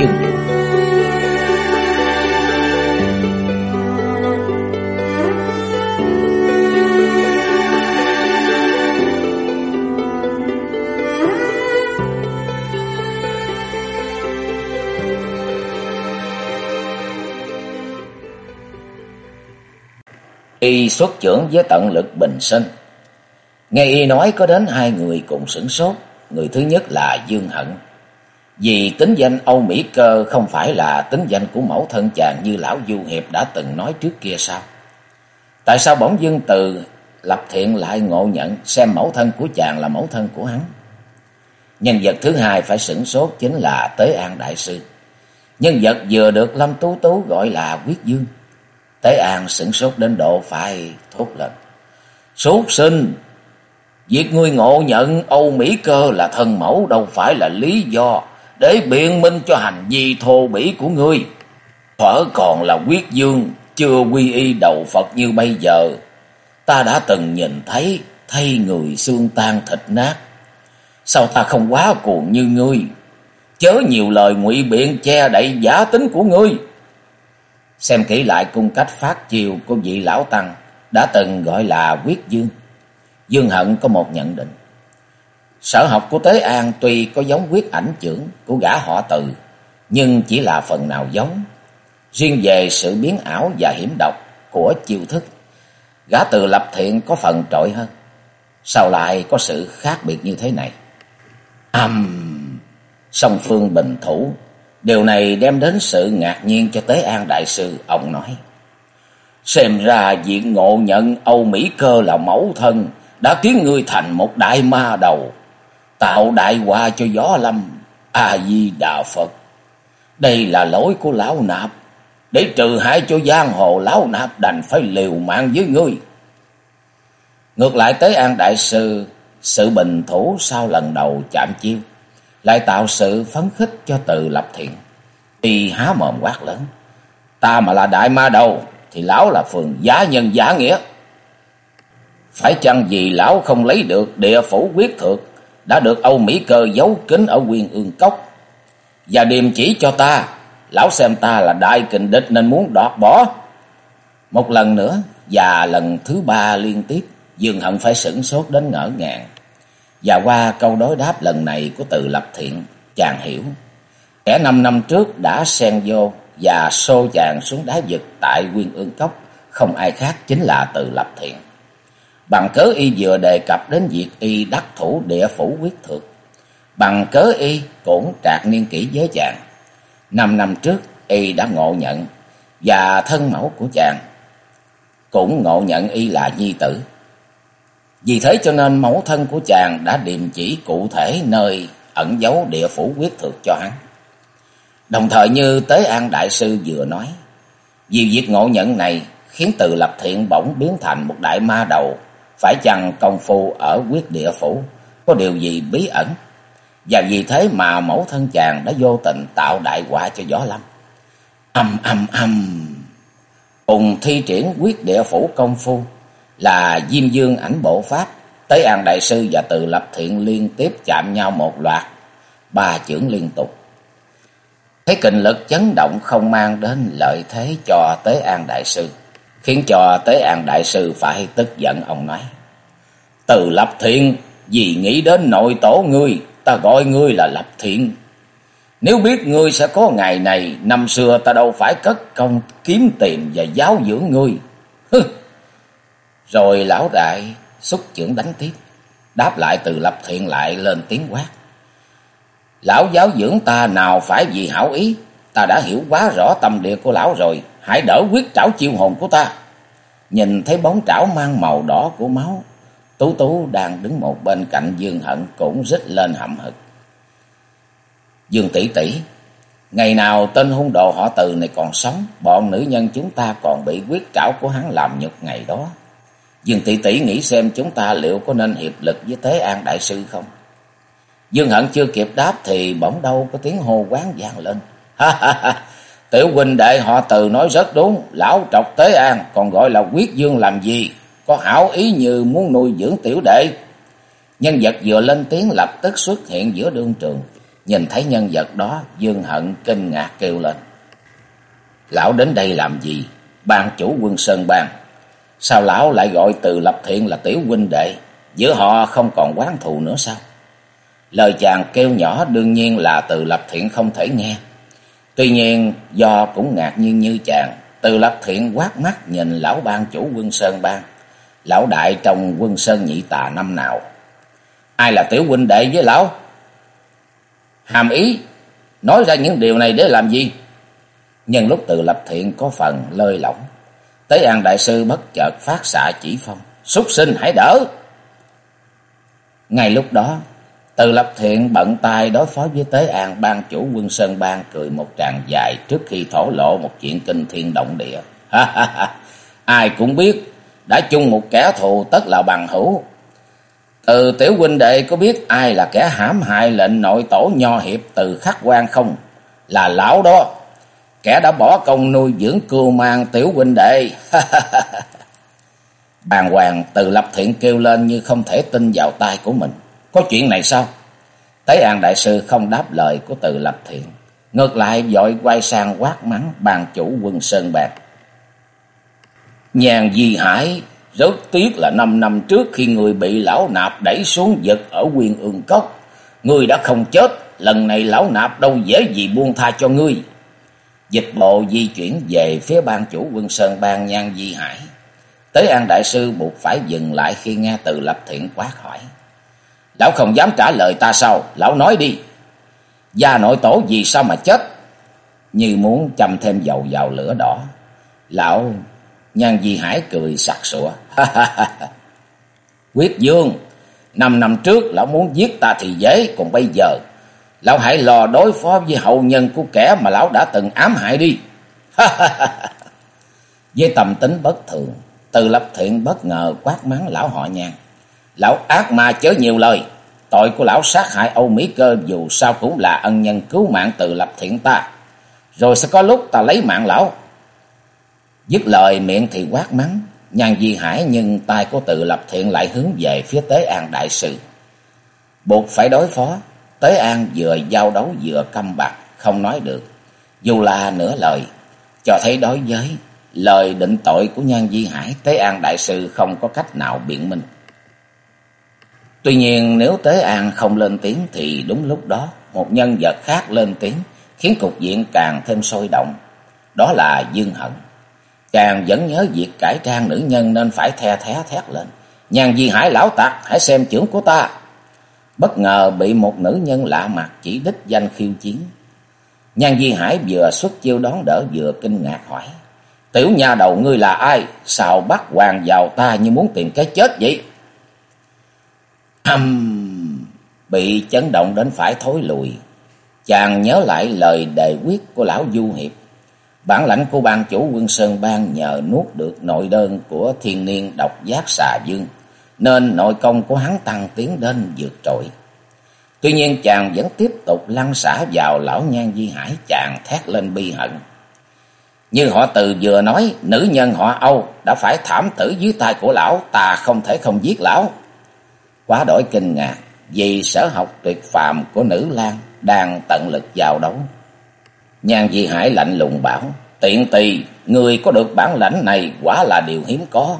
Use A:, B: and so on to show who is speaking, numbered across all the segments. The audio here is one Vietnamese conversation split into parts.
A: chừng Y xuất trưởng với tận lực bình sinh. Nghe y nói có đến hai người cùng sửng sốt. Người thứ nhất là Dương Hận. Vì tính danh Âu Mỹ Cơ không phải là tính danh của mẫu thân chàng như lão Du Hiệp đã từng nói trước kia sao? Tại sao bỗng dưng từ lập thiện lại ngộ nhận xem mẫu thân của chàng là mẫu thân của hắn? Nhân vật thứ hai phải sửng sốt chính là Tế An Đại Sư. Nhân vật vừa được Lâm Tú Tú gọi là Quyết Dương. Tế An sửng sốt đến độ phải thốt lên. Sốt sinh! Việc ngươi ngộ nhận Âu Mỹ Cơ là thân mẫu đâu phải là lý do để biện minh cho hành vi thô bỉ của ngươi. Thuở còn là quyết dương, chưa quy y đầu Phật như bây giờ. Ta đã từng nhìn thấy thay người xương tan thịt nát. Sao ta không quá cuồng như ngươi? Chớ nhiều lời ngụy biện che đậy giả tính của ngươi. Xem kỹ lại cung cách phát chiều của vị lão tăng đã từng gọi là quyết dương. Dương Hận có một nhận định. Sở học của Tế An tuy có giống quyết ảnh trưởng của gã họ từ, nhưng chỉ là phần nào giống. Riêng về sự biến ảo và hiểm độc của chiêu thức, gã từ lập thiện có phần trội hơn. Sao lại có sự khác biệt như thế này? Âm! Um, song phương bình thủ Điều này đem đến sự ngạc nhiên cho Tế An Đại Sư, ông nói. Xem ra diện ngộ nhận Âu Mỹ Cơ là mẫu thân đã khiến ngươi thành một đại ma đầu, tạo đại họa cho gió lâm, A-di-đà Phật. Đây là lỗi của Lão Nạp, để trừ hại cho giang hồ Lão Nạp đành phải liều mạng với ngươi. Ngược lại tới An Đại Sư, sự bình thủ sau lần đầu chạm chiêu lại tạo sự phấn khích cho từ lập thiện. Y há mồm quát lớn. Ta mà là đại ma đầu thì lão là phường giả nhân giả nghĩa. Phải chăng vì lão không lấy được địa phủ quyết thượng đã được Âu Mỹ cơ giấu kín ở Nguyên ương cốc. Và điềm chỉ cho ta, lão xem ta là đại kình địch nên muốn đoạt bỏ. Một lần nữa và lần thứ ba liên tiếp, Dương Hận phải sửng sốt đến ngỡ ngàng. Và qua câu đối đáp lần này của từ lập thiện, chàng hiểu. Kẻ năm năm trước đã xen vô và xô chàng xuống đá vực tại Nguyên ương cốc, không ai khác chính là từ lập thiện. Bằng cớ y vừa đề cập đến việc y đắc thủ địa phủ quyết thực, Bằng cớ y cũng trạc niên kỷ với chàng. Năm năm trước y đã ngộ nhận và thân mẫu của chàng cũng ngộ nhận y là nhi tử. Vì thế cho nên mẫu thân của chàng đã điềm chỉ cụ thể nơi ẩn giấu địa phủ quyết thực cho hắn. Đồng thời như Tế An Đại Sư vừa nói, vì việc ngộ nhận này khiến từ lập thiện bỗng biến thành một đại ma đầu, phải chăng công phu ở quyết địa phủ, có điều gì bí ẩn. Và vì thế mà mẫu thân chàng đã vô tình tạo đại họa cho gió lâm. Âm âm âm, cùng thi triển quyết địa phủ công phu, là Diêm Dương ảnh bộ pháp, Tế An Đại Sư và Từ Lập Thiện liên tiếp chạm nhau một loạt, ba chưởng liên tục. Thấy kình lực chấn động không mang đến lợi thế cho Tế An Đại Sư, khiến cho Tế An Đại Sư phải tức giận ông nói. Từ Lập Thiện, vì nghĩ đến nội tổ ngươi, ta gọi ngươi là Lập Thiện. Nếu biết ngươi sẽ có ngày này, năm xưa ta đâu phải cất công kiếm tiền và giáo dưỡng ngươi. Hừ, rồi lão đại xúc trưởng đánh tiếp. Đáp lại từ lập thiện lại lên tiếng quát. Lão giáo dưỡng ta nào phải vì hảo ý. Ta đã hiểu quá rõ tâm địa của lão rồi. Hãy đỡ quyết trảo chiêu hồn của ta. Nhìn thấy bóng trảo mang màu đỏ của máu. Tú Tú đang đứng một bên cạnh Dương Hận cũng rít lên hậm hực. Dương tỷ tỷ, Ngày nào tên hung đồ họ từ này còn sống, bọn nữ nhân chúng ta còn bị quyết trảo của hắn làm nhục ngày đó. Dương tỷ tỷ nghĩ xem chúng ta liệu có nên hiệp lực với Tế An Đại Sư không? Dương Hận chưa kịp đáp thì bỗng đâu có tiếng hô quán vang lên. Ha ha ha! Tiểu huynh đệ họ từ nói rất đúng, lão trọc Tế An còn gọi là quyết dương làm gì? Có hảo ý như muốn nuôi dưỡng tiểu đệ. Nhân vật vừa lên tiếng lập tức xuất hiện giữa đương trường. Nhìn thấy nhân vật đó, Dương Hận kinh ngạc kêu lên. Lão đến đây làm gì? Ban chủ quân Sơn Bang. Sao lão lại gọi từ lập thiện là tiểu huynh đệ? Giữa họ không còn quán thù nữa sao? Lời chàng kêu nhỏ đương nhiên là từ lập thiện không thể nghe. Tuy nhiên do cũng ngạc nhiên như chàng, từ lập thiện quát mắt nhìn lão ban chủ quân Sơn Bang. Lão đại trong quân Sơn nhị tà năm nào? Ai là tiểu huynh đệ với lão? Hàm ý, nói ra những điều này để làm gì? nhưng lúc từ lập thiện có phần lơi lỏng, Tế An Đại Sư bất chợt phát xạ chỉ phong. Súc sinh hãy đỡ! Ngay lúc đó, từ lập thiện bận tay đối phó với Tế An ban chủ quân Sơn Bang cười một tràng dài trước khi thổ lộ một chuyện kinh thiên động địa. Ha ha ha! Ai cũng biết, đã chung một kẻ thù tất là bằng hữu. Từ tiểu huynh đệ có biết ai là kẻ hãm hại lệnh nội tổ nho hiệp từ khắc quan không? Là lão đó. Kẻ đã bỏ công nuôi dưỡng cưu mang tiểu huynh đệ. Bàn hoàng từ lập thiện kêu lên như không thể tin vào tai của mình. Có chuyện này sao? Tế An Đại Sư không đáp lời của từ lập thiện. Ngược lại dội quay sang quát mắng bàn chủ quân Sơn Bạc. Nhàn Di Hải rất tiếc là năm năm trước khi người bị lão nạp đẩy xuống vực ở quyền ương cốc. Người đã không chết, lần này lão nạp đâu dễ gì buông tha cho ngươi. Dịch bộ di chuyển về phía ban chủ quân Sơn Bang Nhan Di Hải. Tới An Đại Sư buộc phải dừng lại khi nghe từ lập thiện quát hỏi. Lão không dám trả lời ta sao? Lão nói đi. Gia nội tổ vì sao mà chết? Như muốn châm thêm dầu vào lửa đỏ. Lão Nhan Di Hải cười sặc sủa Quyết Dương, năm năm trước lão muốn giết ta thì dễ, còn bây giờ lão hãy lo đối phó với hậu nhân của kẻ mà lão đã từng ám hại đi. với tầm tính bất thường, từ lập thiện bất ngờ quát mắng lão họ Nhan. Lão ác ma chớ nhiều lời, tội của lão sát hại Âu Mỹ Cơ dù sao cũng là ân nhân cứu mạng từ lập thiện ta. Rồi sẽ có lúc ta lấy mạng lão. Dứt lời miệng thì quát mắng, nhàn di hải nhưng tay của tự lập thiện lại hướng về phía Tế An Đại sự Buộc phải đối phó, Tế An vừa giao đấu vừa căm bạc, không nói được. Dù là nửa lời, cho thấy đối với lời định tội của Nhan Di Hải, Tế An Đại Sư không có cách nào biện minh. Tuy nhiên nếu Tế An không lên tiếng thì đúng lúc đó một nhân vật khác lên tiếng khiến cục diện càng thêm sôi động. Đó là Dương Hận. Chàng vẫn nhớ việc cải trang nữ nhân nên phải the thé thét lên. Nhàn di hải lão tặc, hãy xem trưởng của ta. Bất ngờ bị một nữ nhân lạ mặt chỉ đích danh khiêu chiến. Nhan Di Hải vừa xuất chiêu đón đỡ vừa kinh ngạc hỏi. Tiểu nhà đầu ngươi là ai? Sao bắt hoàng vào ta như muốn tìm cái chết vậy? Âm! Bị chấn động đến phải thối lùi. Chàng nhớ lại lời đề quyết của lão Du Hiệp. Bản lãnh của ban chủ quân Sơn Bang nhờ nuốt được nội đơn của thiên niên độc giác xà dương, nên nội công của hắn tăng tiến đến vượt trội. Tuy nhiên chàng vẫn tiếp tục lăn xả vào lão nhan di hải chàng thét lên bi hận. Như họ từ vừa nói, nữ nhân họ Âu đã phải thảm tử dưới tay của lão, ta không thể không giết lão. Quá đổi kinh ngạc, vì sở học tuyệt phàm của nữ lang đang tận lực vào đấu. Nhan Di Hải lạnh lùng bảo, tiện tỳ, người có được bản lãnh này quả là điều hiếm có.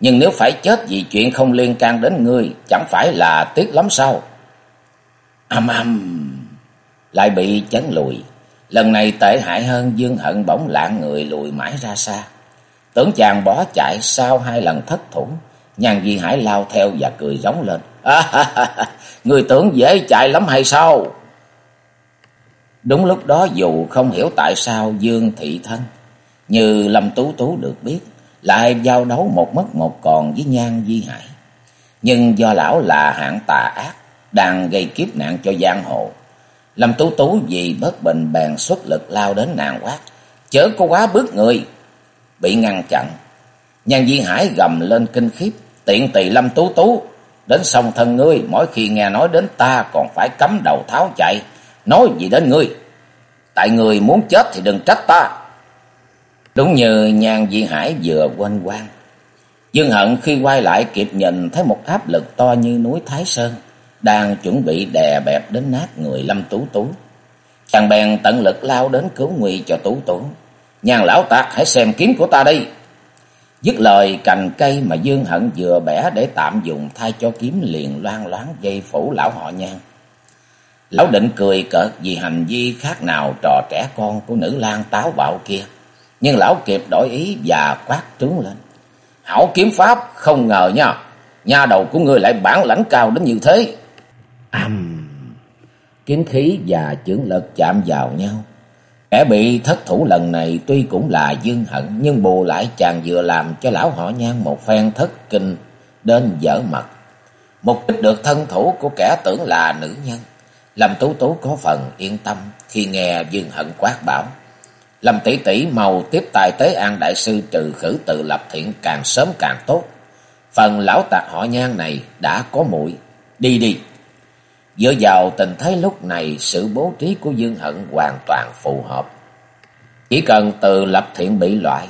A: Nhưng nếu phải chết vì chuyện không liên can đến ngươi, chẳng phải là tiếc lắm sao? Âm âm, lại bị chấn lùi. Lần này tệ hại hơn Dương Hận bỗng lạng người lùi mãi ra xa. Tưởng chàng bỏ chạy sau hai lần thất thủ. Nhan Di Hải lao theo và cười giống lên. À, người tưởng dễ chạy lắm hay sao? Đúng lúc đó dù không hiểu tại sao Dương Thị Thân như Lâm Tú Tú được biết lại giao đấu một mất một còn với Nhan Di Hải. Nhưng do lão là hạng tà ác đang gây kiếp nạn cho giang hồ Lâm Tú Tú vì bất bình bèn xuất lực lao đến nàng quát. Chớ có quá bước người. Bị ngăn chặn. Nhan Di Hải gầm lên kinh khiếp. Tiện tỳ Lâm Tú Tú. Đến sông thân ngươi. Mỗi khi nghe nói đến ta còn phải cắm đầu tháo chạy. Nói gì đến ngươi. Tại người muốn chết thì đừng trách ta. Đúng như nhàn Di Hải vừa quên quan. Dương Hận khi quay lại kịp nhìn thấy một áp lực to như núi Thái Sơn, đang chuẩn bị đè bẹp đến nát người Lâm Tú Tú. Chàng bèn tận lực lao đến cứu nguy cho Tú Tú. Nhàn lão tạc, hãy xem kiếm của ta đi. Dứt lời, cành cây mà Dương Hận vừa bẻ để tạm dùng thay cho kiếm liền loan loáng dây phủ lão họ nhan. Lão định cười cợt vì hành vi khác nào trò trẻ con của nữ lang táo bạo kia. Nhưng lão kịp đổi ý và quát trướng lên. Hảo kiếm pháp, không ngờ nha. Nha đầu của ngươi lại bản lãnh cao đến như thế. Âm. Kiếm khí và chưởng lực chạm vào nhau. Kẻ bị thất thủ lần này tuy cũng là dương hận nhưng bù lại chàng vừa làm cho lão họ nhan một phen thất kinh đến dở mặt, Mục đích được thân thủ của kẻ tưởng là nữ nhân. Lâm Tú Tú có phần yên tâm khi nghe Dương Hận quát bảo. Lâm tỷ tỷ màu tiếp tài tế an đại sư trừ khử tự lập thiện càng sớm càng tốt. Phần lão tạc họ nhan này đã có mũi. Đi đi. Dựa vào tình thế lúc này, sự bố trí của Dương Hận hoàn toàn phù hợp. Chỉ cần từ lập thiện bị loại,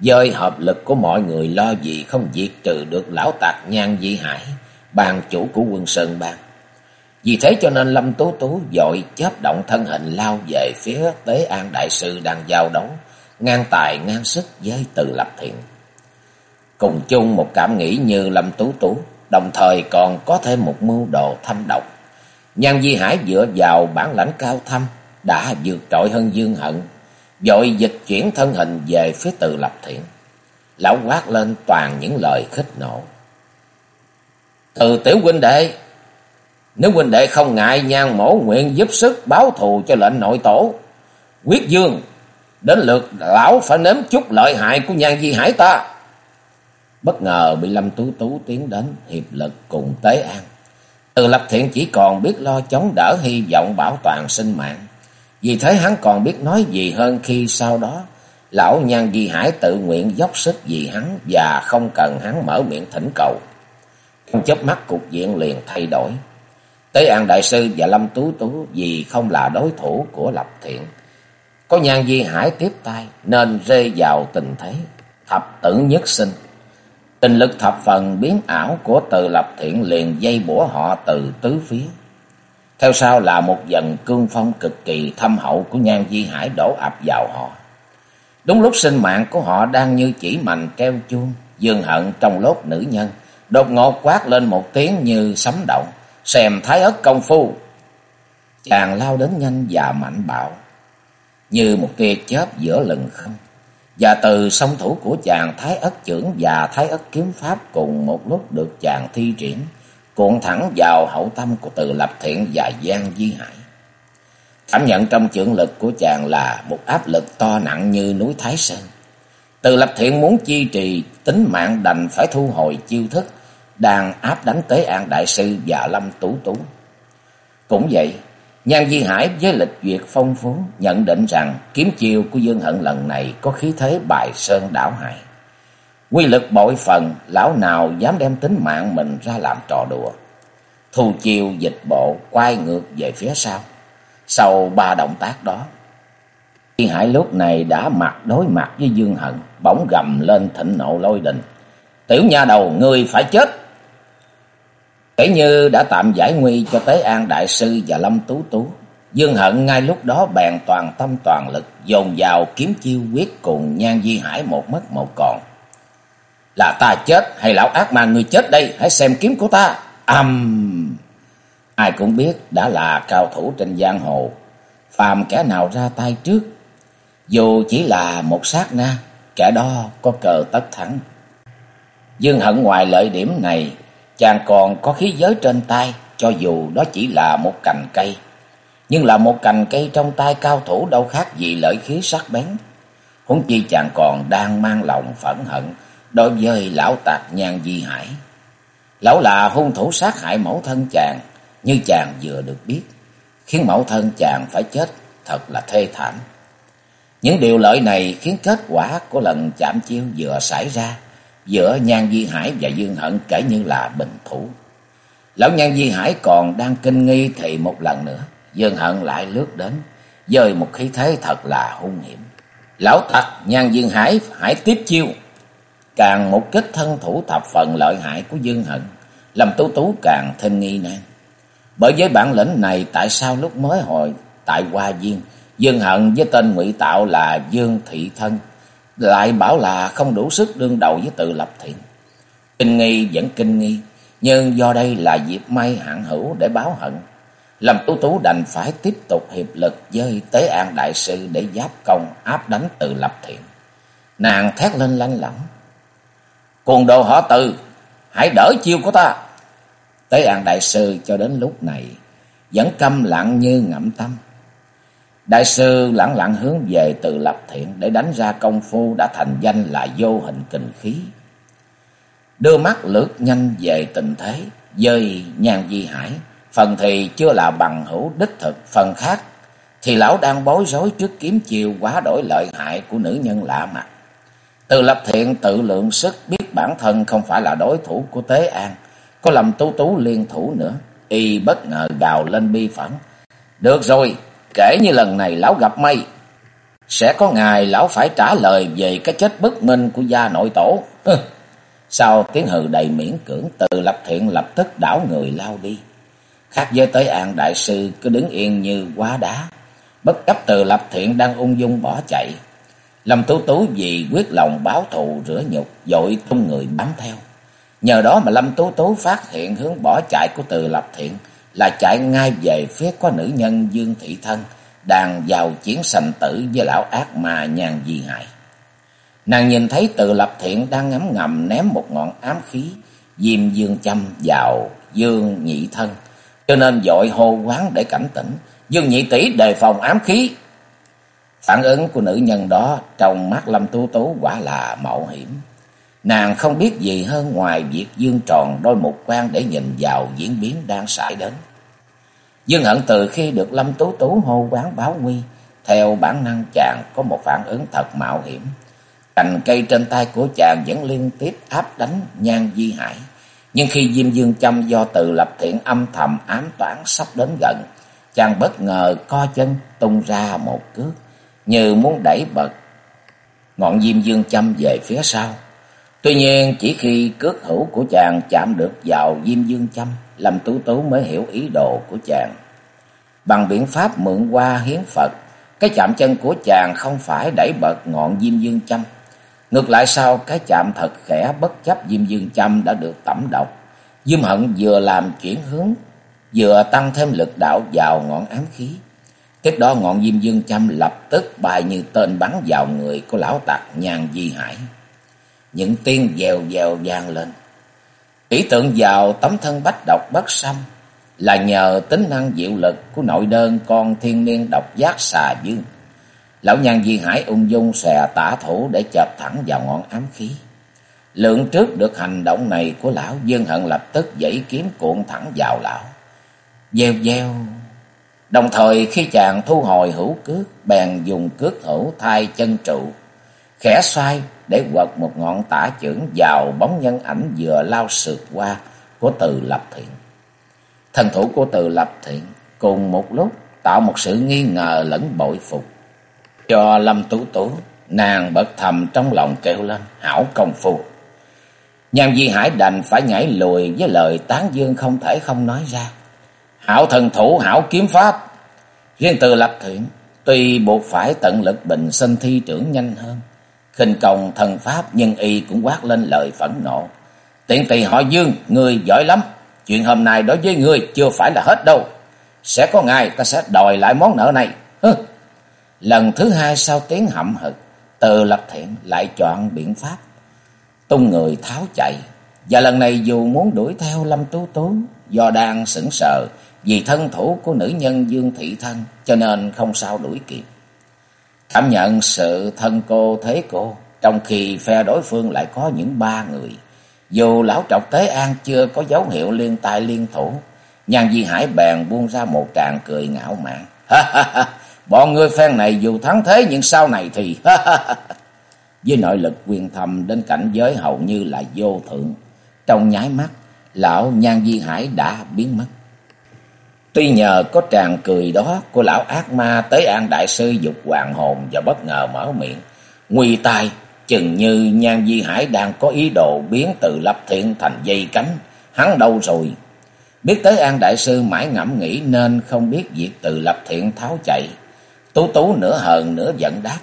A: dơi hợp lực của mọi người lo gì không diệt trừ được lão tạc nhan di hải, bàn chủ của quân Sơn Bang. Vì thế cho nên Lâm Tú Tú dội chớp động thân hình lao về phía Tế An Đại Sư đang giao đấu, ngang tài ngang sức với từ lập thiện. Cùng chung một cảm nghĩ như Lâm Tú Tú, đồng thời còn có thêm một mưu đồ thâm độc. Nhan Di Hải dựa vào bản lãnh cao thâm, đã vượt trội hơn Dương Hận, dội dịch chuyển thân hình về phía từ lập thiện. Lão quát lên toàn những lời khích nộ. Từ tiểu huynh đệ, nếu huynh đệ không ngại nhan mổ nguyện giúp sức báo thù cho lệnh nội tổ. Quyết dương, đến lượt lão phải nếm chút lợi hại của nhan di hải ta. Bất ngờ bị Lâm Tú Tú tiến đến hiệp lực cùng Tế An. Từ lập thiện chỉ còn biết lo chống đỡ hy vọng bảo toàn sinh mạng. Vì thế hắn còn biết nói gì hơn khi sau đó, lão nhan di hải tự nguyện dốc sức vì hắn và không cần hắn mở miệng thỉnh cầu. Trong chớp mắt, cục diện liền thay đổi. Tế An Đại Sư và Lâm Tú Tú vì không là đối thủ của Lập Thiện. Có nhan di hải tiếp tay nên rơi vào tình thế thập tử nhất sinh. Tình lực thập phần biến ảo của từ Lập Thiện liền dây bủa họ từ tứ phía. Theo sau là một dần cương phong cực kỳ thâm hậu của nhan di hải đổ ập vào họ. Đúng lúc sinh mạng của họ đang như chỉ mành keo chuông, dương hận trong lốt nữ nhân, đột ngột quát lên một tiếng như sấm động xem thái ớt công phu. Chàng lao đến nhanh và mạnh bạo, như một tia chớp giữa lừng không. Và từ song thủ của chàng thái ất trưởng và thái ất kiếm pháp cùng một lúc được chàng thi triển, cuộn thẳng vào hậu tâm của từ lập thiện và gian di hải. Cảm nhận trong trưởng lực của chàng là một áp lực to nặng như núi Thái Sơn. Từ lập thiện muốn chi trì tính mạng đành phải thu hồi chiêu thức đang áp đánh Tế An Đại Sư và Lâm Tú Tú. Cũng vậy, Nhan Di Hải với lịch duyệt phong phú nhận định rằng kiếm chiêu của Dương Hận lần này có khí thế bài sơn đảo hải. Quy lực bội phần, lão nào dám đem tính mạng mình ra làm trò đùa. Thu chiêu dịch bộ quay ngược về phía sau. Sau ba động tác đó, Di Hải lúc này đã mặt đối mặt với Dương Hận, bỗng gầm lên thịnh nộ lôi đình. Tiểu nha đầu, người phải chết! Kể như đã tạm giải nguy cho Tế An Đại Sư và Lâm Tú Tú. Dương Hận ngay lúc đó bèn toàn tâm toàn lực dồn vào kiếm chiêu quyết cùng Nhan Di Hải một mất một còn. Là ta chết hay lão ác ma người chết đây, hãy xem kiếm của ta. Âm! Um, ai cũng biết đã là cao thủ trên giang hồ. Phàm kẻ nào ra tay trước, dù chỉ là một sát na, kẻ đó có cờ tất thắng. Dương Hận ngoài lợi điểm này chàng còn có khí giới trên tay, cho dù đó chỉ là một cành cây. Nhưng là một cành cây trong tay cao thủ đâu khác gì lợi khí sắc bén. Huống chi chàng còn đang mang lòng phẫn hận đối với lão tạc nhan di hải. Lão là hung thủ sát hại mẫu thân chàng, như chàng vừa được biết. khiến mẫu thân chàng phải chết thật là thê thảm. Những điều lợi này khiến kết quả của lần chạm chiêu vừa xảy ra giữa Nhan Di Hải và Dương Hận kể như là bình thủ. Lão Nhan Di Hải còn đang kinh nghi thì một lần nữa, Dương Hận lại lướt đến, dời một khí thế thật là hung hiểm. Lão tặc Nhan Dương Hải hãy tiếp chiêu. Càng một kích thân thủ thập phần lợi hại của Dương Hận, làm Tú Tú càng thêm nghi nan. Bởi với bản lĩnh này tại sao lúc mới hồi tại Hoa Viên, Dương Hận với tên ngụy tạo là Dương Thị Thân lại bảo là không đủ sức đương đầu với tự lập thiện. Kinh nghi vẫn kinh nghi, nhưng do đây là dịp may hạn hữu để báo hận. Lâm Tú Tú đành phải tiếp tục hiệp lực với Tế An Đại Sư để giáp công áp đánh tự lập thiện. Nàng thét lên lanh lẳng. Cùng đồ họ từ, hãy đỡ chiêu của ta. Tế An Đại Sư cho đến lúc này vẫn câm lặng như ngậm tâm. Đại sư lặng lặng hướng về từ lập thiện để đánh ra công phu đã thành danh là vô hình kình khí. Đưa mắt lướt nhanh về tình thế, dơi nhàn di hải, phần thì chưa là bằng hữu đích thực, phần khác thì lão đang bối rối trước kiếm chiều quá đổi lợi hại của nữ nhân lạ mặt. Từ lập thiện tự lượng sức biết bản thân không phải là đối thủ của Tế An, có lầm tú tú liên thủ nữa, y bất ngờ gào lên bi phẫn. Được rồi, Kể như lần này lão gặp may, sẽ có ngày lão phải trả lời về cái chết bất minh của gia nội tổ. Sau tiếng hừ đầy miễn cưỡng, từ lập thiện lập tức đảo người lao đi. Khác với tới an đại sư cứ đứng yên như quá đá. Bất chấp từ lập thiện đang ung dung bỏ chạy. Lâm Tú Tú vì quyết lòng báo thù rửa nhục, dội tung người bám theo. Nhờ đó mà Lâm Tú Tú phát hiện hướng bỏ chạy của từ lập thiện, là chạy ngay về phía có nữ nhân Dương Thị Thân đang vào chiến sành tử với lão ác ma nhàn di hại. Nàng nhìn thấy tự lập thiện đang ngấm ngầm ném một ngọn ám khí diêm dương châm vào Dương Nhị Thân, cho nên dội hô quán để cảnh tỉnh. Dương Nhị tỷ đề phòng ám khí. Phản ứng của nữ nhân đó trong mắt Lâm Tu Tú quả là mạo hiểm. Nàng không biết gì hơn ngoài việc dương tròn đôi mục quan để nhìn vào diễn biến đang xảy đến. Dương Hận từ khi được Lâm Tú Tú hô quán báo nguy, theo bản năng chàng có một phản ứng thật mạo hiểm. Cành cây trên tay của chàng vẫn liên tiếp áp đánh nhan di hải. Nhưng khi Diêm Dương Châm do từ lập thiện âm thầm ám toán sắp đến gần, chàng bất ngờ co chân tung ra một cước, như muốn đẩy bật ngọn Diêm Dương Châm về phía sau. Tuy nhiên chỉ khi cước hữu của chàng chạm được vào Diêm Dương Châm, Lâm Tú Tú mới hiểu ý đồ của chàng. Bằng biện pháp mượn qua hiến Phật, cái chạm chân của chàng không phải đẩy bật ngọn Diêm Dương Châm. Ngược lại sau cái chạm thật khẽ bất chấp Diêm Dương Châm đã được tẩm độc. Diêm Hận vừa làm chuyển hướng, vừa tăng thêm lực đạo vào ngọn ám khí. Tiếp đó ngọn Diêm Dương Châm lập tức bài như tên bắn vào người của lão tặc nhàn di hải những tiếng dèo dèo vang lên. Ý tượng vào tấm thân bách độc bất xâm là nhờ tính năng diệu lực của nội đơn con thiên niên độc giác xà dương. Lão nhân di hải ung dung xòe tả thủ để chợp thẳng vào ngọn ám khí. Lượng trước được hành động này của lão, Dương Hận lập tức dãy kiếm cuộn thẳng vào lão. Gieo gieo. Đồng thời khi chàng thu hồi hữu cước, bèn dùng cước hữu thay chân trụ, khẽ xoay để quật một ngọn tả chưởng vào bóng nhân ảnh vừa lao sượt qua của từ lập thiện. Thần thủ của từ lập thiện cùng một lúc tạo một sự nghi ngờ lẫn bội phục. Cho Lâm Tú Tú, nàng bật thầm trong lòng kêu lên, hảo công phu. Nhan Di Hải đành phải nhảy lùi với lời tán dương không thể không nói ra. Hảo thần thủ, hảo kiếm pháp. Riêng từ lập thiện, tuy buộc phải tận lực bình sinh thi trưởng nhanh hơn, khinh công thần pháp nhưng y cũng quát lên lời phẫn nộ. Tiện tỳ họ Dương, người giỏi lắm. Chuyện hôm nay đối với ngươi chưa phải là hết đâu. Sẽ có ngày ta sẽ đòi lại món nợ này. Hừ. Lần thứ hai sau tiếng hậm hực, từ lập thiện lại chọn biện pháp. Tung người tháo chạy. Và lần này dù muốn đuổi theo Lâm Tú Tú, do đang sững sờ vì thân thủ của nữ nhân Dương Thị Thân, cho nên không sao đuổi kịp. Cảm nhận sự thân cô thế cô, trong khi phe đối phương lại có những ba người. Dù lão trọc Tế An chưa có dấu hiệu liên tai liên thủ, Nhan Di Hải bèn buông ra một tràng cười ngạo mạn. Bọn ngươi phen này dù thắng thế nhưng sau này thì... Với nội lực quyền thầm đến cảnh giới hầu như là vô thượng. Trong nháy mắt, lão Nhan Di Hải đã biến mất. Tuy nhờ có tràng cười đó của lão ác ma tới an đại sư dục hoàng hồn và bất ngờ mở miệng. Nguy tai, chừng như Nhan Di Hải đang có ý đồ biến từ lập thiện thành dây cánh. Hắn đâu rồi? Biết tới an đại sư mãi ngẫm nghĩ nên không biết việc từ lập thiện tháo chạy. Tú tú nửa hờn nửa giận đáp.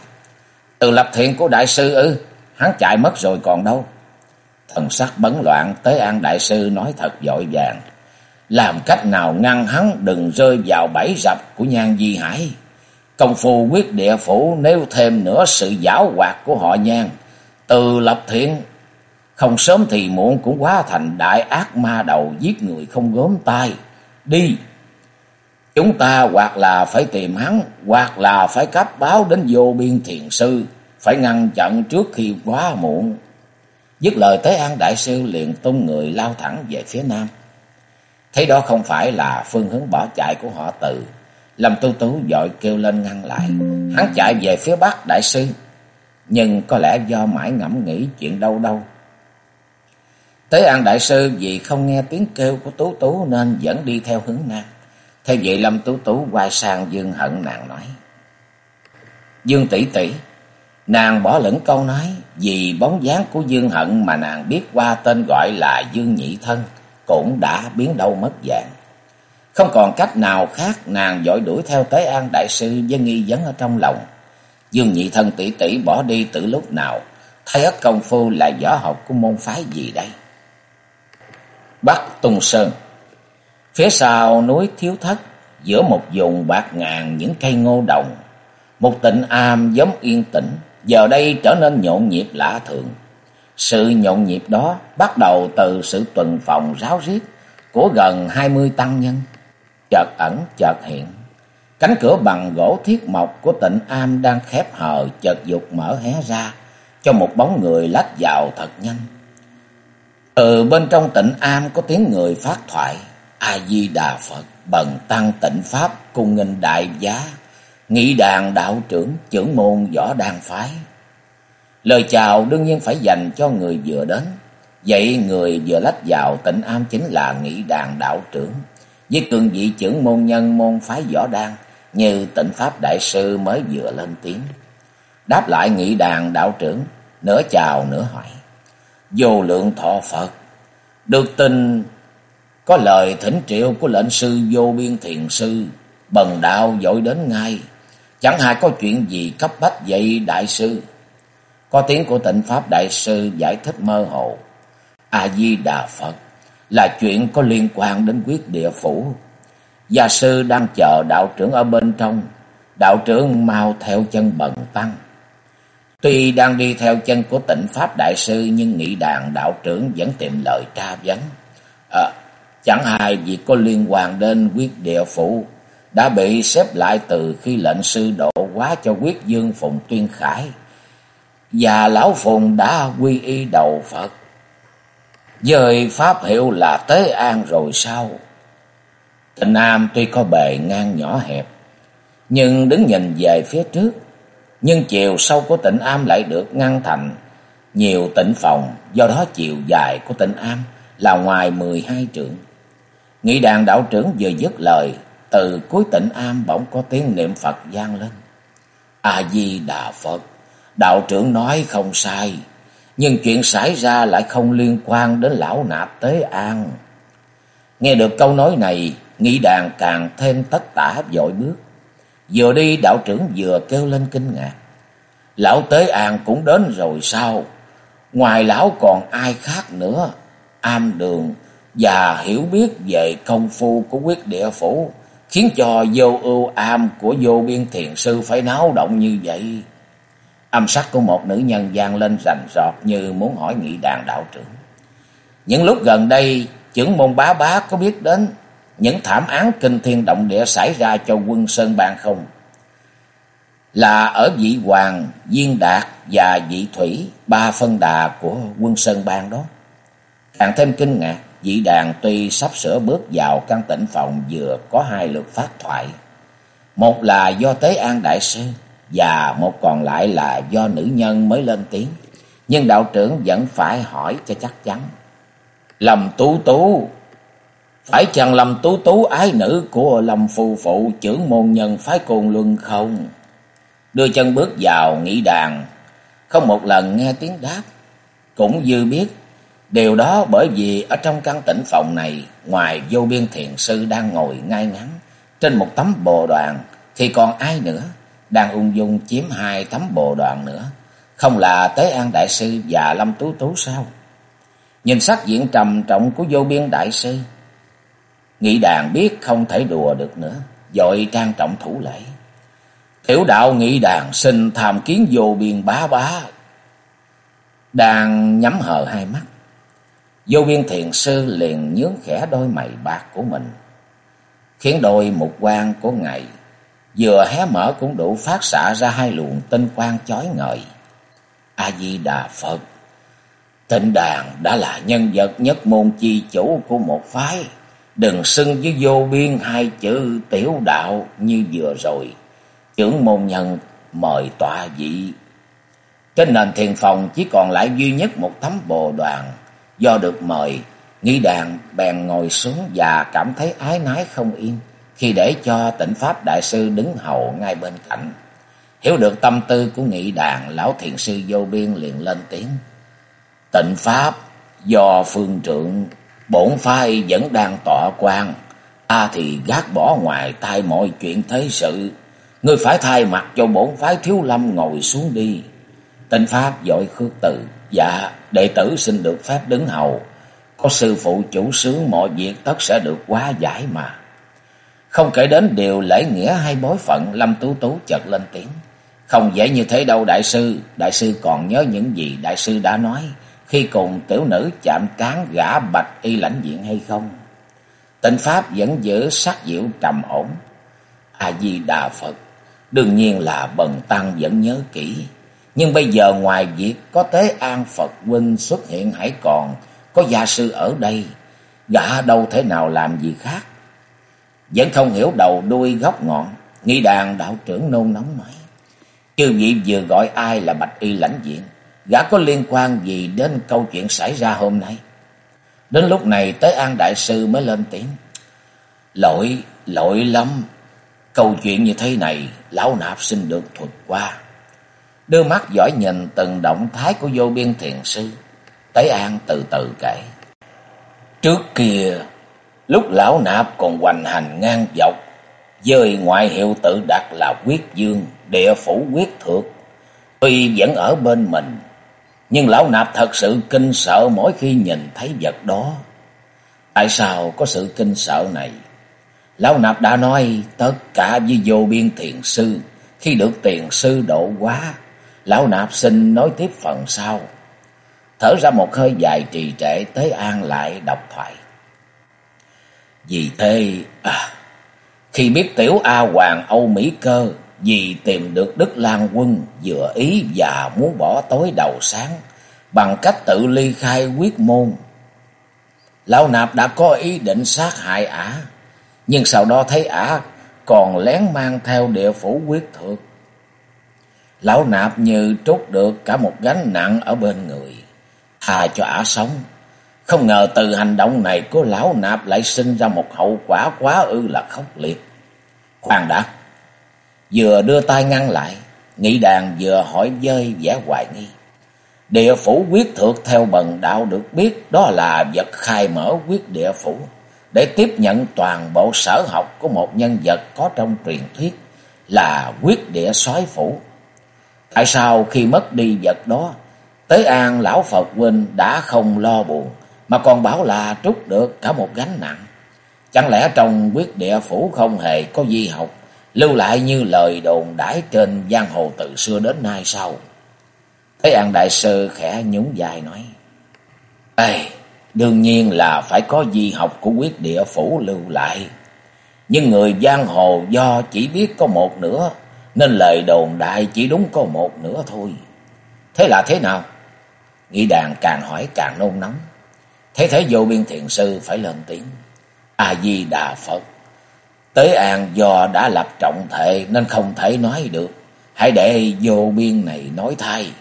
A: Từ lập thiện của đại sư ư, hắn chạy mất rồi còn đâu. Thần sắc bấn loạn tới an đại sư nói thật dội vàng. Làm cách nào ngăn hắn đừng rơi vào bẫy rập của nhan di hải. Công phu quyết địa phủ nếu thêm nữa sự giảo hoạt của họ nhan. Từ lập thiện không sớm thì muộn cũng quá thành đại ác ma đầu giết người không gớm tay. Đi! Chúng ta hoặc là phải tìm hắn, hoặc là phải cấp báo đến vô biên thiền sư, phải ngăn chặn trước khi quá muộn. Dứt lời Tế An Đại Sư liền tung người lao thẳng về phía nam. Thấy đó không phải là phương hướng bỏ chạy của họ từ. Lâm Tu Tú dội kêu lên ngăn lại. Hắn chạy về phía bắc Đại Sư. Nhưng có lẽ do mãi ngẫm nghĩ chuyện đâu đâu. Tế An Đại Sư vì không nghe tiếng kêu của Tú Tú nên vẫn đi theo hướng nam. Thế vậy Lâm Tú Tú quay sang Dương Hận nàng nói. Dương tỷ tỷ, nàng bỏ lửng câu nói vì bóng dáng của Dương Hận mà nàng biết qua tên gọi là Dương Nhị Thân cũng đã biến đâu mất dạng. Không còn cách nào khác nàng dội đuổi theo Tế An Đại Sư với nghi vấn ở trong lòng. Dương Nhị Thân tỷ tỷ bỏ đi từ lúc nào, thay ất công phu là võ học của môn phái gì đây? Bắc Tùng Sơn Phía sau núi Thiếu Thất, giữa một vùng bạc ngàn những cây ngô đồng, một tịnh am giống yên tĩnh, giờ đây trở nên nhộn nhịp lạ thường. Sự nhộn nhịp đó bắt đầu từ sự tuần phòng ráo riết của gần hai mươi tăng nhân, chợt ẩn chợt hiện. Cánh cửa bằng gỗ thiết mộc của tịnh am đang khép hờ chợt dục mở hé ra, cho một bóng người lách vào thật nhanh. Từ bên trong tịnh am có tiếng người phát thoại, A-di-đà Phật, bần tăng tịnh Pháp, cung nghênh đại giá, nghị đàn đạo trưởng, trưởng môn võ đàn phái. Lời chào đương nhiên phải dành cho người vừa đến. Vậy người vừa lách vào tịnh am chính là nghị đàn đạo trưởng. Với cương vị trưởng môn nhân môn phái võ đan như tịnh Pháp Đại Sư mới vừa lên tiếng. Đáp lại nghị đàn đạo trưởng, nửa chào nửa hỏi. Vô lượng thọ Phật, được tin có lời thỉnh triệu của lệnh sư vô biên thiền sư, bần đạo dội đến ngay. Chẳng hại có chuyện gì cấp bách vậy đại sư. Có tiếng của tịnh Pháp Đại Sư giải thích mơ hồ. A-di-đà Phật là chuyện có liên quan đến quyết địa phủ. Gia sư đang chờ đạo trưởng ở bên trong. Đạo trưởng mau theo chân bần tăng. Tuy đang đi theo chân của tịnh Pháp Đại Sư nhưng nghị đàn đạo trưởng vẫn tìm lời tra vấn. À, chẳng hài gì có liên quan đến quyết địa phủ đã bị xếp lại từ khi lệnh sư độ quá cho quyết dương Phùng Tuyên Khải và lão phùng đã quy y đầu Phật. Dời pháp hiệu là Tế An rồi sao? Tịnh Nam tuy có bề ngang nhỏ hẹp, nhưng đứng nhìn về phía trước, nhưng chiều sâu của tịnh Am lại được ngăn thành nhiều tịnh phòng, do đó chiều dài của tịnh Am là ngoài mười hai trượng. Nghị đàn đạo trưởng vừa dứt lời, từ cuối tịnh Am bỗng có tiếng niệm Phật vang lên. A-di-đà Phật Đạo trưởng nói không sai, nhưng chuyện xảy ra lại không liên quan đến lão nạp tế an. Nghe được câu nói này, nghĩ đàn càng thêm tất tả dội bước. Vừa đi đạo trưởng vừa kêu lên kinh ngạc. Lão tế an cũng đến rồi sao? Ngoài lão còn ai khác nữa? Am đường và hiểu biết về công phu của quyết địa phủ khiến cho vô ưu am của vô biên thiền sư phải náo động như vậy. Âm sắc của một nữ nhân gian lên rành rọt như muốn hỏi nghị đàn đạo trưởng. Những lúc gần đây, trưởng môn bá bá có biết đến những thảm án kinh thiên động địa xảy ra cho quân Sơn Bang không? Là ở vị Hoàng, Viên Đạt và vị Thủy, ba phân đà của quân Sơn Bang đó. Càng thêm kinh ngạc vị đàn tuy sắp sửa bước vào căn tịnh phòng vừa có hai lượt phát thoại. Một là do Tế An Đại Sư và một còn lại là do nữ nhân mới lên tiếng. Nhưng đạo trưởng vẫn phải hỏi cho chắc chắn. Lâm Tú Tú, phải chăng Lâm Tú Tú ái nữ của Lâm phù Phụ trưởng môn nhân phái Côn Luân không? Đưa chân bước vào nghỉ đàn, không một lần nghe tiếng đáp. Cũng dư biết Điều đó bởi vì ở trong căn tỉnh phòng này, ngoài vô biên thiền sư đang ngồi ngay ngắn trên một tấm bồ đoàn, thì còn ai nữa đang ung dung chiếm hai tấm bồ đoàn nữa, không là Tế An Đại Sư và Lâm Tú Tú sao? Nhìn sắc diện trầm trọng của vô biên Đại Sư, Nghị đàn biết không thể đùa được nữa, dội trang trọng thủ lễ. Tiểu đạo nghị đàn xin tham kiến vô biên bá bá. Đàn nhắm hờ hai mắt, Vô biên thiền sư liền nhướng khẽ đôi mày bạc của mình, khiến đôi mục quan của ngài vừa hé mở cũng đủ phát xạ ra hai luồng tinh quang chói ngời. A Di Đà Phật, Tịnh đàn đã là nhân vật nhất môn chi chủ của một phái, đừng xưng với vô biên hai chữ tiểu đạo như vừa rồi. Trưởng môn nhân mời tọa vị. Trên nền thiền phòng chỉ còn lại duy nhất một tấm bồ đoàn Do được mời, nghi đàn bèn ngồi xuống và cảm thấy ái nái không yên khi để cho tịnh Pháp Đại Sư đứng hầu ngay bên cạnh. Hiểu được tâm tư của nghị đàn, lão thiền sư vô biên liền lên tiếng. Tịnh Pháp do phương trượng, bổn phái vẫn đang tọa quan. Ta thì gác bỏ ngoài tai mọi chuyện thế sự. Ngươi phải thay mặt cho bổn phái thiếu lâm ngồi xuống đi. Tịnh Pháp dội khước từ. Dạ, đệ tử xin được phép đứng hầu. Có sư phụ chủ sướng mọi việc tất sẽ được quá giải mà. Không kể đến điều lễ nghĩa hay bối phận, Lâm Tú Tú chợt lên tiếng. Không dễ như thế đâu đại sư, đại sư còn nhớ những gì đại sư đã nói khi cùng tiểu nữ chạm trán gã bạch y lãnh diện hay không? Tịnh Pháp vẫn giữ sắc diệu trầm ổn. A-di-đà Phật, đương nhiên là bần tăng vẫn nhớ kỹ. Nhưng bây giờ ngoài việc có tế an Phật huynh xuất hiện hãy còn có gia sư ở đây, gã đâu thể nào làm gì khác. Vẫn không hiểu đầu đuôi góc ngọn, nghi đàn đạo trưởng nôn nóng nói. Chư vị vừa gọi ai là bạch y lãnh diện, gã có liên quan gì đến câu chuyện xảy ra hôm nay? Đến lúc này tới an đại sư mới lên tiếng. Lỗi, lỗi lắm, câu chuyện như thế này lão nạp xin được thuật qua đưa mắt dõi nhìn từng động thái của vô biên thiền sư. Tế An từ từ kể. Trước kia, lúc lão nạp còn hoành hành ngang dọc, dời ngoại hiệu tự đặt là quyết dương, địa phủ quyết thượng. Tuy vẫn ở bên mình, nhưng lão nạp thật sự kinh sợ mỗi khi nhìn thấy vật đó. Tại sao có sự kinh sợ này? Lão nạp đã nói tất cả với vô biên thiền sư, khi được tiền sư độ quá, Lão nạp xin nói tiếp phần sau. Thở ra một hơi dài trì trệ tới an lại đọc thoại. Vì thế, à, khi biết tiểu A Hoàng Âu Mỹ Cơ vì tìm được Đức Lan Quân vừa ý và muốn bỏ tối đầu sáng bằng cách tự ly khai quyết môn. Lão nạp đã có ý định sát hại ả, nhưng sau đó thấy ả còn lén mang theo địa phủ quyết thượng Lão nạp như trút được cả một gánh nặng ở bên người. Thà cho ả sống. Không ngờ từ hành động này của lão nạp lại sinh ra một hậu quả quá ư là khốc liệt. Khoan đã. Vừa đưa tay ngăn lại. Nghị đàn vừa hỏi dơi vẻ hoài nghi. Địa phủ quyết thượng theo bần đạo được biết đó là vật khai mở quyết địa phủ để tiếp nhận toàn bộ sở học của một nhân vật có trong truyền thuyết là quyết địa soái phủ. Tại sao khi mất đi vật đó, Tế An Lão Phật Huynh đã không lo buồn, mà còn bảo là trút được cả một gánh nặng? Chẳng lẽ trong quyết địa phủ không hề có di học, lưu lại như lời đồn đãi trên giang hồ từ xưa đến nay sao? thấy An Đại Sư khẽ nhún dài nói, Ê, đương nhiên là phải có di học của quyết địa phủ lưu lại. Nhưng người giang hồ do chỉ biết có một nửa nên lời đồn đại chỉ đúng có một nửa thôi. Thế là thế nào? Nghĩ đàn càng hỏi càng nôn nóng thế thế vô biên thiền sư phải lên tiếng. A-di-đà Phật. Tế An do đã lập trọng thể nên không thể nói được. Hãy để vô biên này nói thay.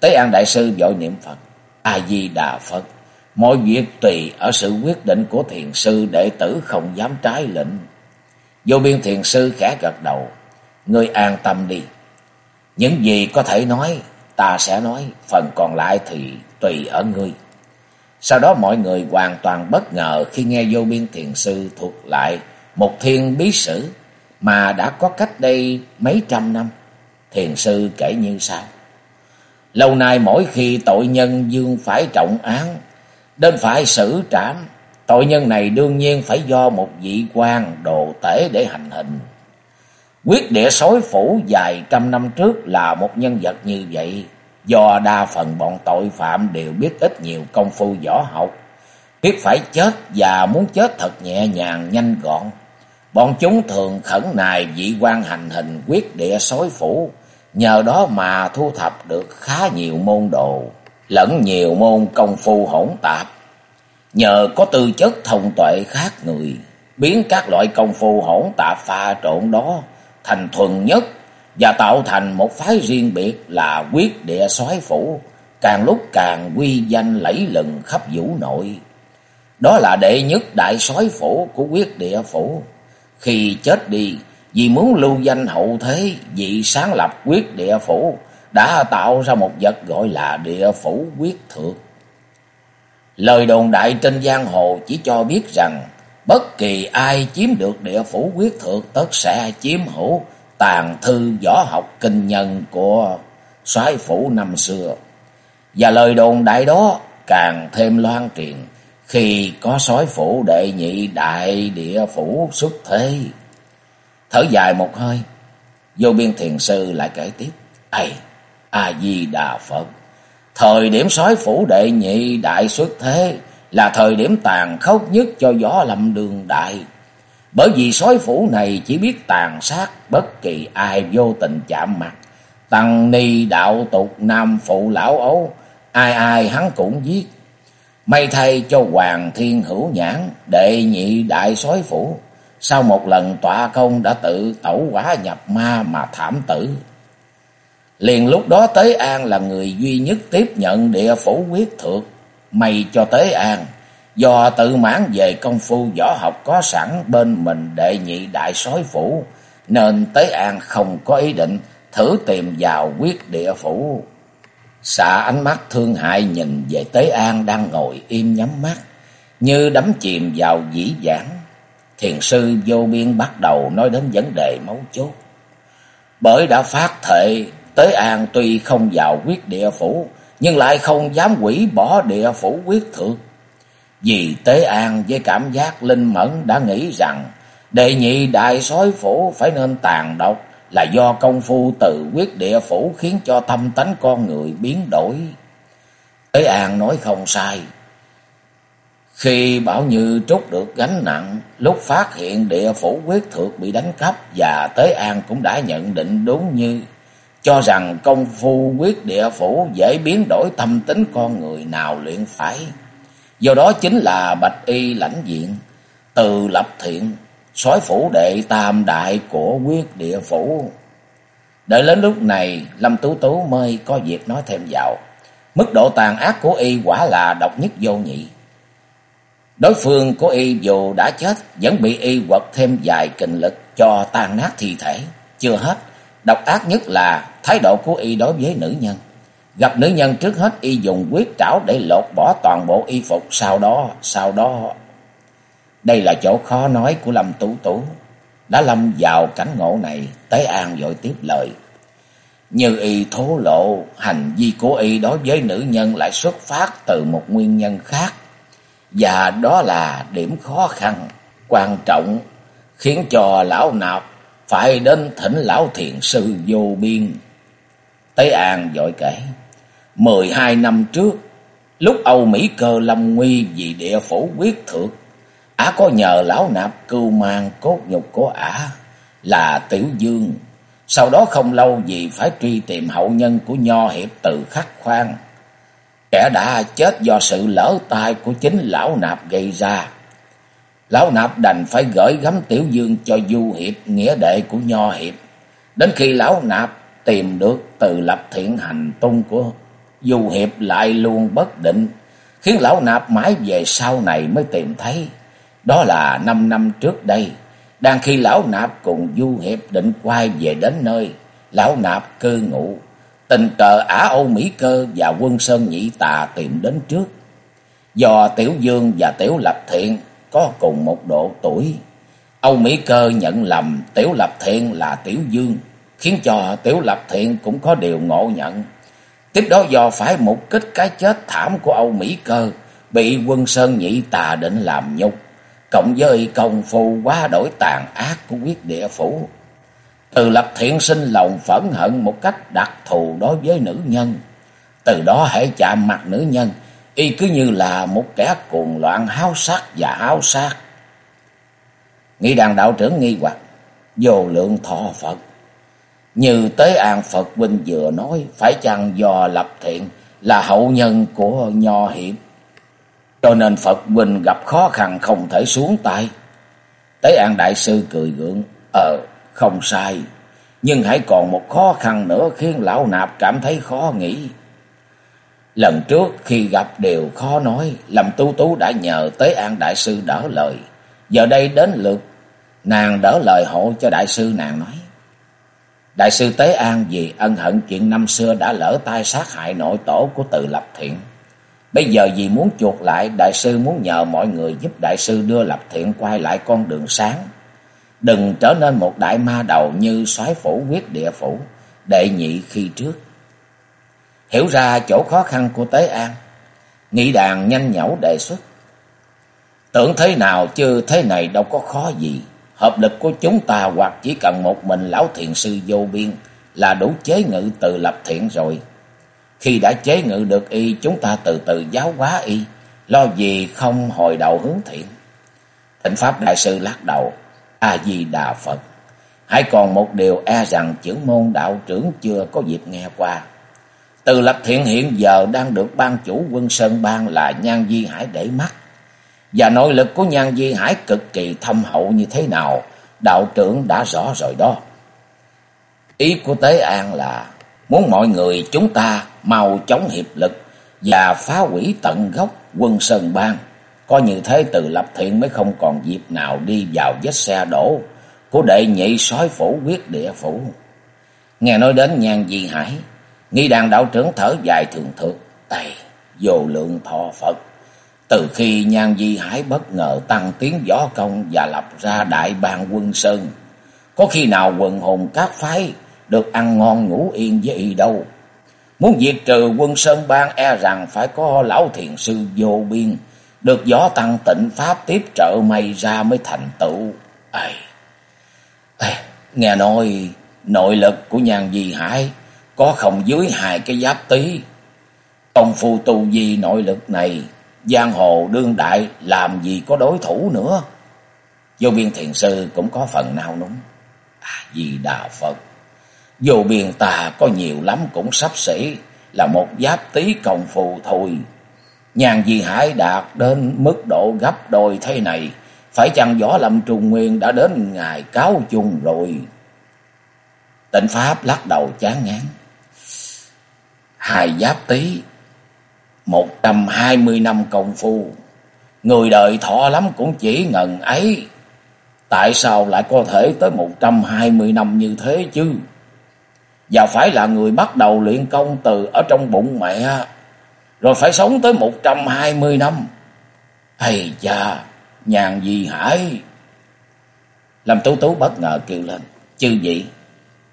A: Tế An Đại Sư vội niệm Phật. A-di-đà Phật. Mọi việc tùy ở sự quyết định của thiền sư đệ tử không dám trái lệnh. Vô biên thiền sư khẽ gật đầu. Ngươi an tâm đi. Những gì có thể nói, ta sẽ nói. Phần còn lại thì tùy ở ngươi. Sau đó mọi người hoàn toàn bất ngờ khi nghe vô biên thiền sư thuộc lại một thiên bí sử mà đã có cách đây mấy trăm năm. Thiền sư kể như sau. Lâu nay mỗi khi tội nhân dương phải trọng án, đến phải xử trảm, tội nhân này đương nhiên phải do một vị quan đồ tể để hành hình. Quyết địa sói phủ dài trăm năm trước là một nhân vật như vậy, do đa phần bọn tội phạm đều biết ít nhiều công phu võ học, biết phải chết và muốn chết thật nhẹ nhàng nhanh gọn. Bọn chúng thường khẩn nài vị quan hành hình quyết địa sói phủ, nhờ đó mà thu thập được khá nhiều môn đồ, lẫn nhiều môn công phu hỗn tạp. Nhờ có tư chất thông tuệ khác người, biến các loại công phu hỗn tạp pha trộn đó thành thuần nhất và tạo thành một phái riêng biệt là quyết địa soái phủ, càng lúc càng quy danh lẫy lừng khắp vũ nội. Đó là đệ nhất đại soái phủ của quyết địa phủ. Khi chết đi, vì muốn lưu danh hậu thế, vị sáng lập quyết địa phủ đã tạo ra một vật gọi là địa phủ quyết thượng. Lời đồn đại trên giang hồ chỉ cho biết rằng bất kỳ ai chiếm được địa phủ quyết thượng tất sẽ chiếm hữu tàn thư võ học kinh nhân của soái phủ năm xưa. Và lời đồn đại đó càng thêm loan truyền khi có soái phủ đệ nhị đại địa phủ xuất thế. Thở dài một hơi, vô biên thiền sư lại kể tiếp. Ây, A-di-đà Phật, thời điểm soái phủ đệ nhị đại xuất thế là thời điểm tàn khốc nhất cho võ lâm đường đại. Bởi vì sói phủ này chỉ biết tàn sát bất kỳ ai vô tình chạm mặt. Tăng ni đạo tục nam phụ lão ấu, ai ai hắn cũng giết. May thay cho Hoàng Thiên Hữu Nhãn, đệ nhị đại sói phủ. Sau một lần tọa công đã tự tẩu quả nhập ma mà thảm tử. Liền lúc đó Tế An là người duy nhất tiếp nhận địa phủ quyết thượng. May cho Tế An Do tự mãn về công phu võ học có sẵn bên mình đệ nhị đại sói phủ, nên Tế An không có ý định thử tìm vào quyết địa phủ. Xạ ánh mắt thương hại nhìn về Tế An đang ngồi im nhắm mắt, như đắm chìm vào dĩ dãn. Thiền sư vô biên bắt đầu nói đến vấn đề mấu chốt. Bởi đã phát thệ, Tế An tuy không vào quyết địa phủ, nhưng lại không dám quỷ bỏ địa phủ quyết thượng vì Tế An với cảm giác linh mẫn đã nghĩ rằng đệ nhị đại sói phủ phải nên tàn độc là do công phu từ quyết địa phủ khiến cho tâm tánh con người biến đổi. Tế An nói không sai. Khi Bảo Như trút được gánh nặng, lúc phát hiện địa phủ quyết thượng bị đánh cắp và Tế An cũng đã nhận định đúng như cho rằng công phu quyết địa phủ dễ biến đổi tâm tính con người nào luyện phải. Do đó chính là bạch y lãnh diện, từ lập thiện, soái phủ đệ tam đại của quyết địa phủ. Đợi đến lúc này, Lâm Tú Tú mới có việc nói thêm vào. Mức độ tàn ác của y quả là độc nhất vô nhị. Đối phương của y dù đã chết, vẫn bị y quật thêm vài kình lực cho tan nát thi thể. Chưa hết, độc ác nhất là thái độ của y đối với nữ nhân. Gặp nữ nhân trước hết y dùng quyết trảo để lột bỏ toàn bộ y phục, sau đó, sau đó... Đây là chỗ khó nói của Lâm Tú Tú. Đã lâm vào cảnh ngộ này, Tế An vội tiếp lời. Như y thố lộ, hành vi của y đối với nữ nhân lại xuất phát từ một nguyên nhân khác. Và đó là điểm khó khăn, quan trọng, khiến cho lão nạp phải đến thỉnh lão thiền sư vô biên. Tế An vội kể mười hai năm trước, lúc Âu Mỹ cơ lâm nguy vì địa phủ quyết thượng, ả có nhờ lão nạp cưu mang cốt nhục của ả là Tiểu Dương. Sau đó không lâu gì phải truy tìm hậu nhân của Nho Hiệp từ khắc khoan. Kẻ đã chết do sự lỡ tai của chính lão nạp gây ra. Lão nạp đành phải gửi gắm tiểu dương cho du hiệp nghĩa đệ của nho hiệp. Đến khi lão nạp tìm được từ lập thiện hành tung của dù hiệp lại luôn bất định, khiến lão nạp mãi về sau này mới tìm thấy. Đó là năm năm trước đây, đang khi lão nạp cùng du hiệp định quay về đến nơi, lão nạp cư ngụ, tình cờ Ả Âu Mỹ Cơ và quân Sơn Nhị Tà tìm đến trước. Do Tiểu Dương và Tiểu Lập Thiện có cùng một độ tuổi, Âu Mỹ Cơ nhận lầm Tiểu Lập Thiện là Tiểu Dương, khiến cho Tiểu Lập Thiện cũng có điều ngộ nhận. Tiếp đó do phải mục kích cái chết thảm của Âu Mỹ Cơ, bị quân Sơn Nhị Tà định làm nhục, cộng với công phu quá đổi tàn ác của quyết địa phủ. Từ lập thiện sinh lòng phẫn hận một cách đặc thù đối với nữ nhân. Từ đó hãy chạm mặt nữ nhân, y cứ như là một kẻ cuồng loạn háo sắc và áo sát. Nghĩ đàn đạo trưởng nghi hoặc, vô lượng thọ Phật. Như Tế An Phật Vinh vừa nói, phải chăng do lập thiện là hậu nhân của Nho Hiệp. Cho nên Phật Vinh gặp khó khăn không thể xuống tay. Tế An Đại Sư cười gượng, Ờ, không sai, nhưng hãy còn một khó khăn nữa khiến lão nạp cảm thấy khó nghĩ. Lần trước khi gặp điều khó nói, Lâm Tu Tú đã nhờ Tế An Đại Sư đỡ lời. Giờ đây đến lượt, nàng đỡ lời hộ cho Đại Sư nàng nói. Đại sư Tế An vì ân hận chuyện năm xưa đã lỡ tay sát hại nội tổ của Từ lập thiện. Bây giờ vì muốn chuộc lại, đại sư muốn nhờ mọi người giúp đại sư đưa lập thiện quay lại con đường sáng. Đừng trở nên một đại ma đầu như soái phủ quyết địa phủ, đệ nhị khi trước. Hiểu ra chỗ khó khăn của Tế An, nghị đàn nhanh nhẩu đề xuất. Tưởng thế nào chứ thế này đâu có khó gì. Hợp lực của chúng ta hoặc chỉ cần một mình lão thiền sư vô biên là đủ chế ngự từ lập thiện rồi. Khi đã chế ngự được y, chúng ta từ từ giáo hóa y, lo gì không hồi đầu hướng thiện. Thịnh Pháp Đại Sư lắc đầu, A-di-đà Phật. Hãy còn một điều e rằng chữ môn đạo trưởng chưa có dịp nghe qua. Từ lập thiện hiện giờ đang được ban chủ quân Sơn Bang là Nhan Di Hải để mắt. Và nội lực của Nhan Di Hải cực kỳ thâm hậu như thế nào, đạo trưởng đã rõ rồi đó. Ý của Tế An là muốn mọi người chúng ta mau chống hiệp lực và phá hủy tận gốc quân Sơn Bang. Có như thế từ lập thiện mới không còn dịp nào đi vào vết xe đổ của đệ nhị sói phủ quyết địa phủ. Nghe nói đến nhan di hải, nghi đàn đạo trưởng thở dài thường thượt, tay vô lượng thọ Phật. Từ khi nhan di hải bất ngờ tăng tiếng võ công và lập ra đại bang quân sơn, có khi nào quần hồn các phái được ăn ngon ngủ yên với y đâu. Muốn diệt trừ quân sơn bang e rằng phải có lão thiền sư vô biên, được gió tăng tịnh pháp tiếp trợ mây ra mới thành tựu. Ây, nghe nói nội lực của nhàn di hải có không dưới hai cái giáp tí. Công phu tu di nội lực này, giang hồ đương đại làm gì có đối thủ nữa. Vô biên thiền sư cũng có phần nào núng. À, vì đà Phật. Vô biên tà có nhiều lắm cũng sắp xỉ là một giáp tí công phu thôi. Nhàn di hải đạt đến mức độ gấp đôi thế này, phải chăng võ lâm trung nguyên đã đến ngày cáo chung rồi? Tịnh Pháp lắc đầu chán ngán. Hai giáp tí, một trăm hai mươi năm công phu, người đời thọ lắm cũng chỉ ngần ấy. Tại sao lại có thể tới một trăm hai mươi năm như thế chứ? Và phải là người bắt đầu luyện công từ ở trong bụng mẹ rồi phải sống tới một trăm hai mươi năm. Hay cha, nhàn gì hải. Lâm Tú Tú bất ngờ kêu lên, chư vị,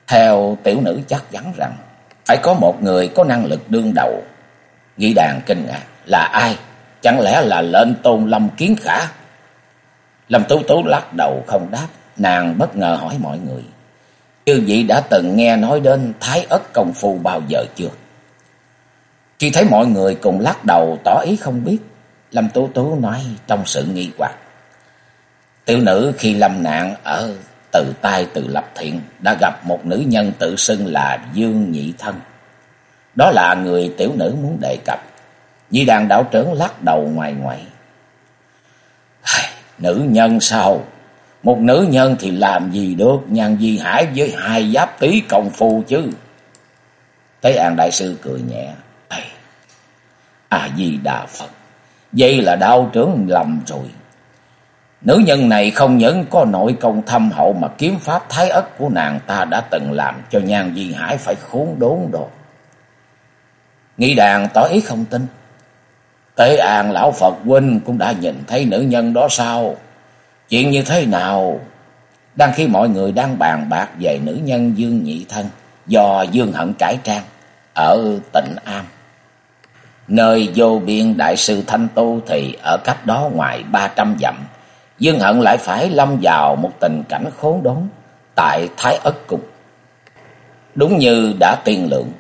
A: theo tiểu nữ chắc chắn rằng, phải có một người có năng lực đương đầu. Nghĩ đàn kinh ngạc, là ai? Chẳng lẽ là lên tôn lâm kiến khả? Lâm Tú Tú lắc đầu không đáp, nàng bất ngờ hỏi mọi người. Chư vị đã từng nghe nói đến thái ất công phu bao giờ chưa? Khi thấy mọi người cùng lắc đầu tỏ ý không biết, Lâm Tú Tú nói trong sự nghi hoặc. Tiểu nữ khi lâm nạn ở từ tai từ lập thiện đã gặp một nữ nhân tự xưng là Dương Nhị Thân. Đó là người tiểu nữ muốn đề cập. Di đàn đạo trưởng lắc đầu ngoài ngoại. Nữ nhân sao? Một nữ nhân thì làm gì được nhàn di hải với hai giáp tí công phu chứ. Tế An Đại Sư cười nhẹ. À-di-đà Phật. Vậy là đạo trưởng lầm rồi. Nữ nhân này không những có nội công thâm hậu mà kiếm pháp thái ất của nàng ta đã từng làm cho nhan di hải phải khốn đốn rồi. Nghĩ đàn tỏ ý không tin. Tế an lão Phật huynh cũng đã nhìn thấy nữ nhân đó sao? Chuyện như thế nào? Đang khi mọi người đang bàn bạc về nữ nhân Dương Nhị Thân do Dương Hận cải trang ở tỉnh Am. Nơi vô biên đại sư Thanh Tu thì ở cách đó ngoài ba trăm dặm. Dương Hận lại phải lâm vào một tình cảnh khốn đốn tại Thái Ất Cung. Đúng như đã tiên lượng,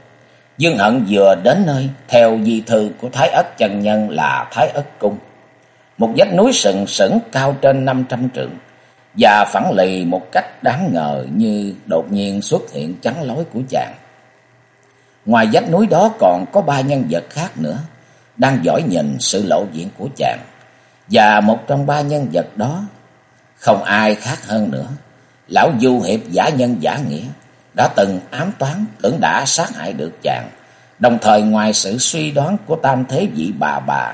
A: Dương Hận vừa đến nơi, theo di thư của Thái Ất chân nhân là Thái Ất Cung. Một vách núi sừng sững cao trên năm trăm trượng và phẳng lì một cách đáng ngờ như đột nhiên xuất hiện chắn lối của chàng. Ngoài vách núi đó còn có ba nhân vật khác nữa đang dõi nhìn sự lộ diện của chàng. Và một trong ba nhân vật đó không ai khác hơn nữa. Lão Du Hiệp giả nhân giả nghĩa đã từng ám toán tưởng đã sát hại được chàng. Đồng thời ngoài sự suy đoán của tam thế vị bà bà,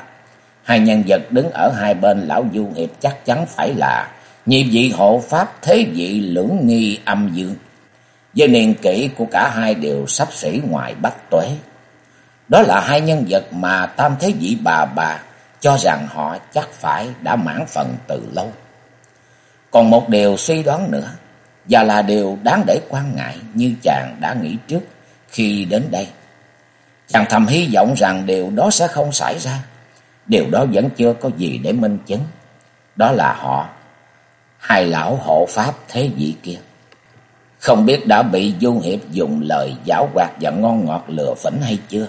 A: hai nhân vật đứng ở hai bên lão Du Hiệp chắc chắn phải là nhị vị hộ pháp thế vị lưỡng nghi âm dương. Với niên kỷ của cả hai đều sắp xỉ ngoài bách tuế. Đó là hai nhân vật mà tam thế vị bà bà cho rằng họ chắc phải đã mãn phần từ lâu. Còn một điều suy đoán nữa, và là điều đáng để quan ngại như chàng đã nghĩ trước khi đến đây. Chàng thầm hy vọng rằng điều đó sẽ không xảy ra. Điều đó vẫn chưa có gì để minh chứng. Đó là họ, hai lão hộ pháp thế vị kia. Không biết đã bị Du Hiệp dùng lời giáo quạt và ngon ngọt lừa phỉnh hay chưa?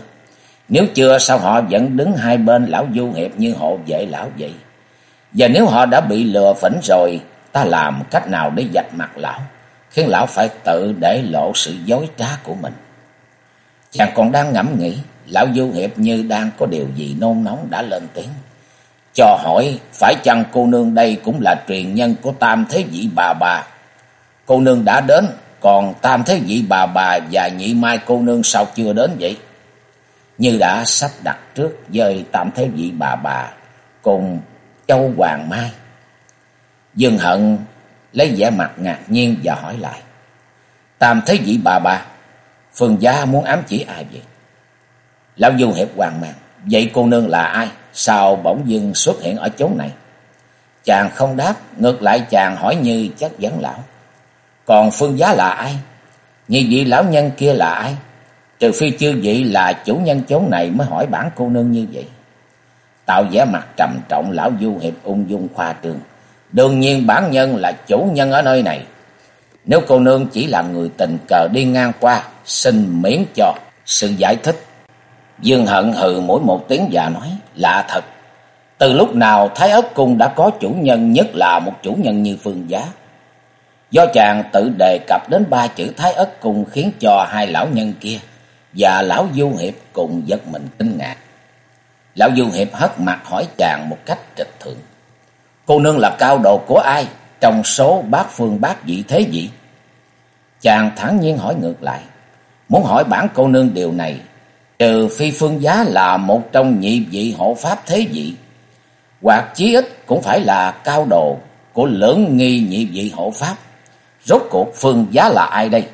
A: Nếu chưa sao họ vẫn đứng hai bên lão Du Hiệp như hộ vệ lão vậy? Và nếu họ đã bị lừa phỉnh rồi, ta làm cách nào để dạch mặt lão, khiến lão phải tự để lộ sự dối trá của mình? Chàng còn đang ngẫm nghĩ, lão Du Hiệp như đang có điều gì nôn nóng đã lên tiếng. Cho hỏi, phải chăng cô nương đây cũng là truyền nhân của tam thế vị bà bà? Cô nương đã đến, còn tam thế vị bà bà và nhị mai cô nương sao chưa đến vậy? Như đã sắp đặt trước dời tam thế vị bà bà cùng châu Hoàng Mai. Dương Hận lấy vẻ mặt ngạc nhiên và hỏi lại. Tam thế vị bà bà, Phương gia muốn ám chỉ ai vậy? Lão Du Hiệp hoàng mang. Vậy cô nương là ai? Sao bỗng dưng xuất hiện ở chỗ này? Chàng không đáp, ngược lại chàng hỏi như chắc vấn lão. Còn phương giá là ai? Như vị lão nhân kia là ai? Trừ phi chư vị là chủ nhân chốn này mới hỏi bản cô nương như vậy. Tạo vẻ mặt trầm trọng lão du hiệp ung dung khoa trường Đương nhiên bản nhân là chủ nhân ở nơi này. Nếu cô nương chỉ là người tình cờ đi ngang qua, xin miễn cho sự giải thích. Dương hận hừ mỗi một tiếng và nói, lạ thật. Từ lúc nào Thái ất cung đã có chủ nhân nhất là một chủ nhân như Phương Giá. Do chàng tự đề cập đến ba chữ Thái ất cung khiến cho hai lão nhân kia và lão Du Hiệp cùng giật mình kinh ngạc. Lão Du Hiệp hất mặt hỏi chàng một cách trịch thượng. Cô nương là cao độ của ai trong số bát phương bát vị thế vị? Chàng thẳng nhiên hỏi ngược lại. Muốn hỏi bản cô nương điều này, trừ phi phương giá là một trong nhị vị hộ pháp thế vị, hoặc chí ít cũng phải là cao độ của lưỡng nghi nhị vị hộ pháp. Rốt cuộc phương giá là ai đây?